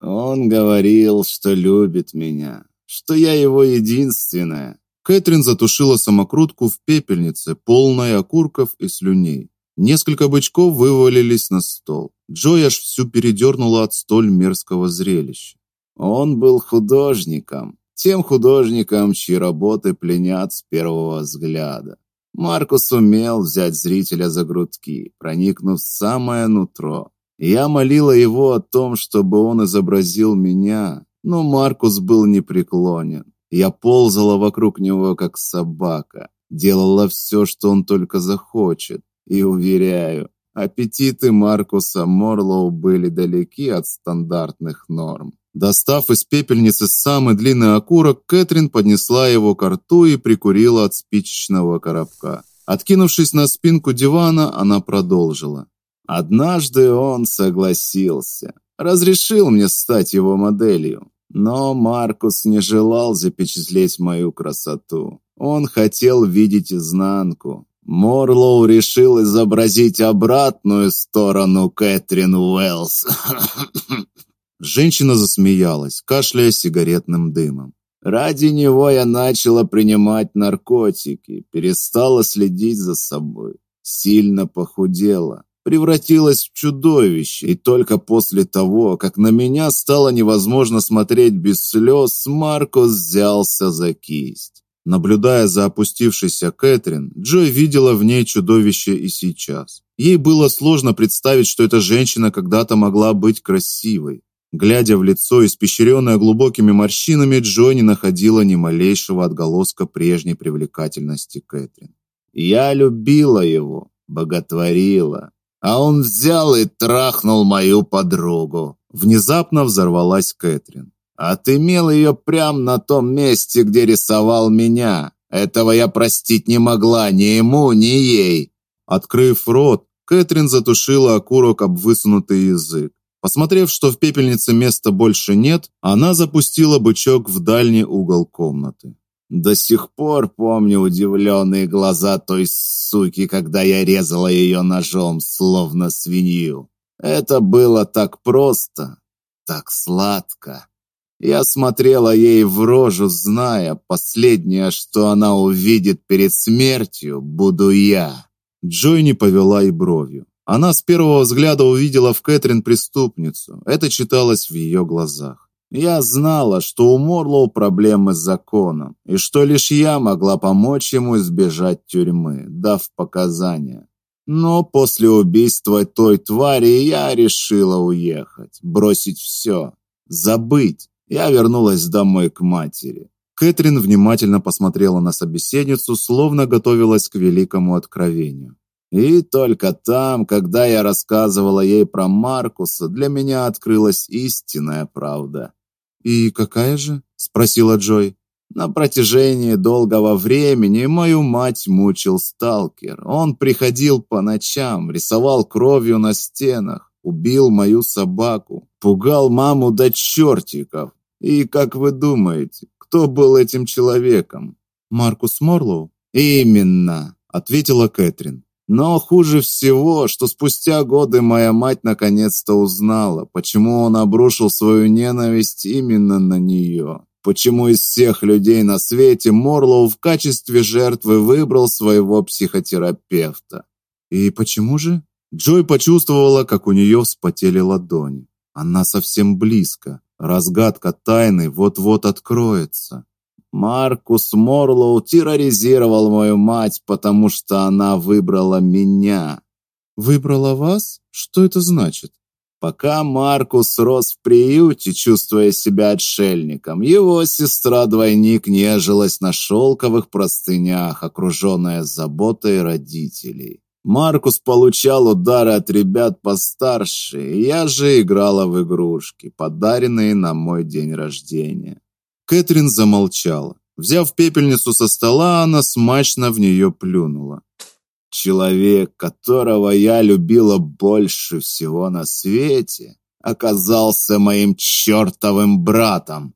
Он говорил, что любит меня, что я его единственная. Кэтрин затушила самокрутку в пепельнице, полной окурков и слюней. Несколько бычков вывалились на стол. Джой аж всю передернула от столь мерзкого зрелища. Он был художником, тем художником, чьи работы пленят с первого взгляда. Маркус умел взять зрителя за грудки, проникнув в самое нутро. Я молила его о том, чтобы он изобразил меня, но Маркус был непреклонен. Я ползала вокруг него как собака, делала все, что он только захочет. И уверяю, аппетиты Маркуса Морлоу были далеки от стандартных норм. Достав из пепельницы самый длинный окурок, Кэтрин поднесла его к рту и прикурила от спичечного коробка. Откинувшись на спинку дивана, она продолжила: "Однажды он согласился, разрешил мне стать его моделью. Но Маркус не желал запечатлеть мою красоту. Он хотел видеть изнанку. Морлоу решил изобразить обратную сторону Кэтрин Уэллс. Женщина засмеялась, кашляя сигаретным дымом. Ради него я начала принимать наркотики, перестала следить за собой, сильно похудела, превратилась в чудовище, и только после того, как на меня стало невозможно смотреть без слез, Маркос взялся за кисть. Наблюдая за опустившейся Кэтрин, Джой видела в ней чудовище и сейчас. Ей было сложно представить, что эта женщина когда-то могла быть красивой. Глядя в лицо, испещренное глубокими морщинами, Джой не находила ни малейшего отголоска прежней привлекательности Кэтрин. «Я любила его, боготворила, а он взял и трахнул мою подругу». Внезапно взорвалась Кэтрин. Отымел ее прямо на том месте, где рисовал меня. Этого я простить не могла ни ему, ни ей. Открыв рот, Кэтрин затушила окурок об высунутый язык. Посмотрев, что в пепельнице места больше нет, она запустила бычок в дальний угол комнаты. До сих пор помню удивленные глаза той суки, когда я резала ее ножом, словно свинью. Это было так просто, так сладко. Я смотрела ей в рожу, зная, последнее, что она увидит перед смертью, буду я. Джой повела и бровью. Она с первого взгляда увидела в Кэтрин преступницу. Это читалось в ее глазах. Я знала, что у Морлоу проблемы с законом, и что лишь я могла помочь ему избежать тюрьмы, дав показания. Но после убийства той твари я решила уехать, бросить все, забыть. Я вернулась домой к матери. Кэтрин внимательно посмотрела на собеседницу, словно готовилась к великому откровению. И только там, когда я рассказывала ей про Маркуса, для меня открылась истинная правда. «И какая же?» – спросила Джой. На протяжении долгого времени мою мать мучил сталкер. Он приходил по ночам, рисовал кровью на стенах, убил мою собаку, пугал маму до чертиков. И как вы думаете, кто был этим человеком? Маркус Морлоу? Именно, ответила Кэтрин. Но хуже всего, что спустя годы моя мать наконец-то узнала, почему он обрушил свою ненависть именно на нее. Почему из всех людей на свете Морлоу в качестве жертвы выбрал своего психотерапевта. И почему же? Джой почувствовала, как у нее вспотели ладони. Она совсем близко. Разгадка тайны вот-вот откроется. Маркус Морлоу терроризировал мою мать, потому что она выбрала меня. Выбрала вас? Что это значит? Пока Маркус рос в приюте, чувствуя себя отшельником, его сестра-двойник нежилась на шелковых простынях, окруженная заботой родителей. Маркус получал удары от ребят постарше, я же играла в игрушки, подаренные на мой день рождения. Кэтрин замолчала. Взяв пепельницу со стола, она смачно в нее плюнула. Человек, которого я любила больше всего на свете, оказался моим чертовым братом.